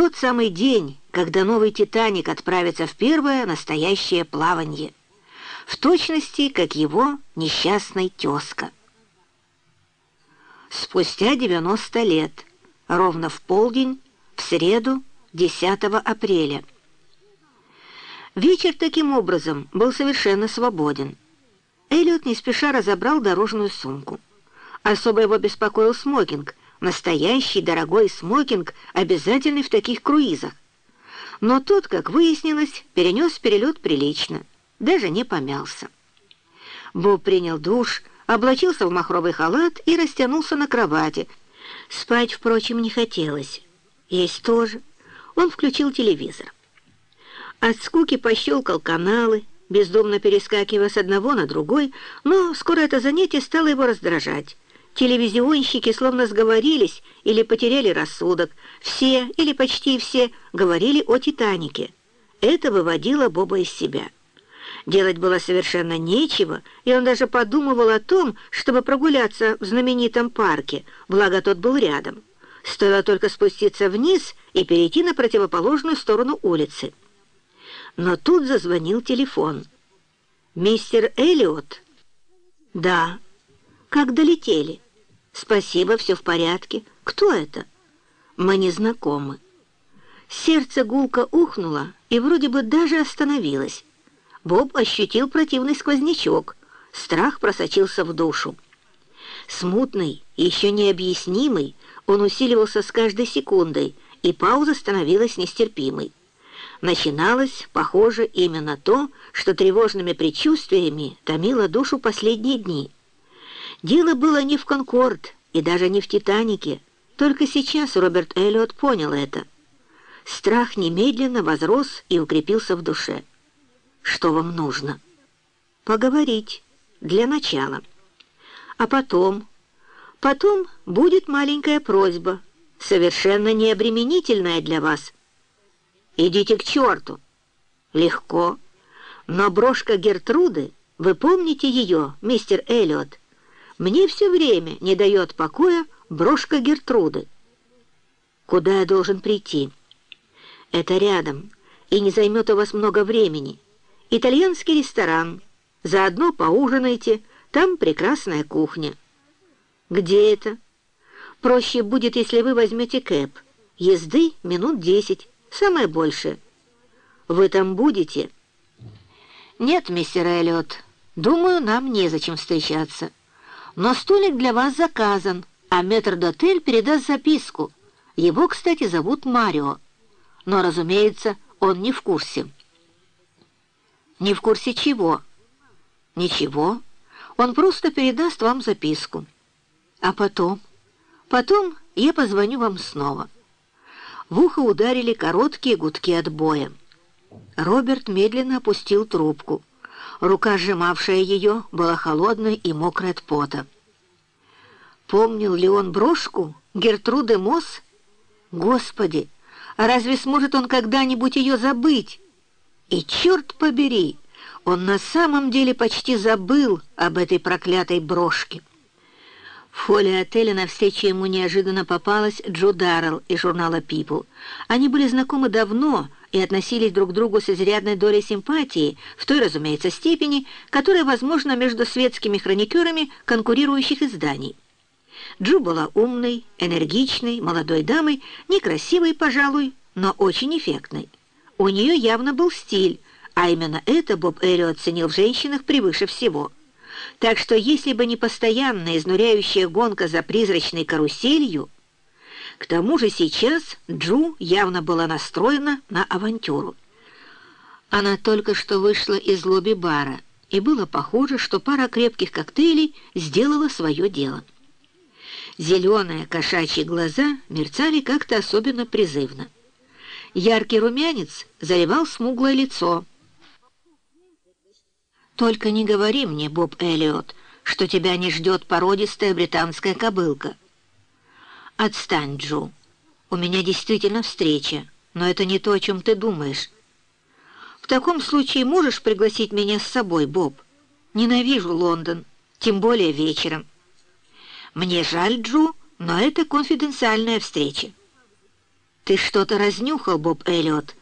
тот самый день, когда новый «Титаник» отправится в первое настоящее плавание, в точности, как его несчастный тезка. Спустя 90 лет, ровно в полдень, в среду, 10 апреля. Вечер таким образом был совершенно свободен. Эллиот не спеша разобрал дорожную сумку. Особо его беспокоил смокинг, настоящий дорогой смокинг, обязательный в таких круизах. Но тот, как выяснилось, перенес перелет прилично, даже не помялся. Боб принял душ, облачился в махровый халат и растянулся на кровати. Спать, впрочем, не хотелось. Есть тоже. Он включил телевизор. От скуки пощелкал каналы, бездумно перескакивая с одного на другой, но скоро это занятие стало его раздражать. Телевизионщики словно сговорились или потеряли рассудок. Все или почти все говорили о «Титанике». Это выводило Боба из себя. Делать было совершенно нечего, и он даже подумывал о том, чтобы прогуляться в знаменитом парке, благо тот был рядом. Стоило только спуститься вниз и перейти на противоположную сторону улицы. Но тут зазвонил телефон. «Мистер Эллиот?» «Да». «Как долетели?» «Спасибо, все в порядке. Кто это?» «Мы не знакомы». Сердце гулко ухнуло и вроде бы даже остановилось. Боб ощутил противный сквознячок. Страх просочился в душу. Смутный, еще необъяснимый, он усиливался с каждой секундой, и пауза становилась нестерпимой. Начиналось, похоже, именно то, что тревожными предчувствиями томило душу последние дни — Дело было не в «Конкорд» и даже не в «Титанике». Только сейчас Роберт Эллиот понял это. Страх немедленно возрос и укрепился в душе. «Что вам нужно?» «Поговорить. Для начала. А потом...» «Потом будет маленькая просьба, совершенно необременительная для вас. Идите к черту!» «Легко. Но брошка Гертруды, вы помните ее, мистер Эллиот?» Мне все время не дает покоя брошка Гертруды. Куда я должен прийти? Это рядом, и не займет у вас много времени. Итальянский ресторан. Заодно поужинайте, там прекрасная кухня. Где это? Проще будет, если вы возьмете кэп. Езды минут десять, самое большее. Вы там будете? Нет, мистер Эллиот, думаю, нам незачем встречаться. Но столик для вас заказан, а метрдотель передаст записку. Его, кстати, зовут Марио. Но, разумеется, он не в курсе. Не в курсе чего? Ничего. Он просто передаст вам записку. А потом? Потом я позвоню вам снова. В ухо ударили короткие гудки отбоя. Роберт медленно опустил трубку. Рука, сжимавшая ее, была холодной и мокрой от пота. Помнил ли он брошку Гертруды Мосс? Господи, а разве сможет он когда-нибудь ее забыть? И черт побери, он на самом деле почти забыл об этой проклятой брошке. В холле отеля на встречу ему неожиданно попалась Джо Даррелл из журнала People. Они были знакомы давно, и относились друг к другу с изрядной долей симпатии, в той, разумеется, степени, которая возможна между светскими хроникерами конкурирующих изданий. Джу была умной, энергичной, молодой дамой, некрасивой, пожалуй, но очень эффектной. У нее явно был стиль, а именно это Боб Эллиот ценил в женщинах превыше всего. Так что если бы не постоянная изнуряющая гонка за призрачной каруселью, к тому же сейчас Джу явно была настроена на авантюру. Она только что вышла из лобби-бара, и было похоже, что пара крепких коктейлей сделала свое дело. Зеленые кошачьи глаза мерцали как-то особенно призывно. Яркий румянец заливал смуглое лицо. «Только не говори мне, Боб Эллиот, что тебя не ждет породистая британская кобылка». «Отстань, Джу. У меня действительно встреча, но это не то, о чем ты думаешь. В таком случае можешь пригласить меня с собой, Боб? Ненавижу Лондон, тем более вечером. Мне жаль, Джу, но это конфиденциальная встреча. «Ты что-то разнюхал, Боб Эллиот»,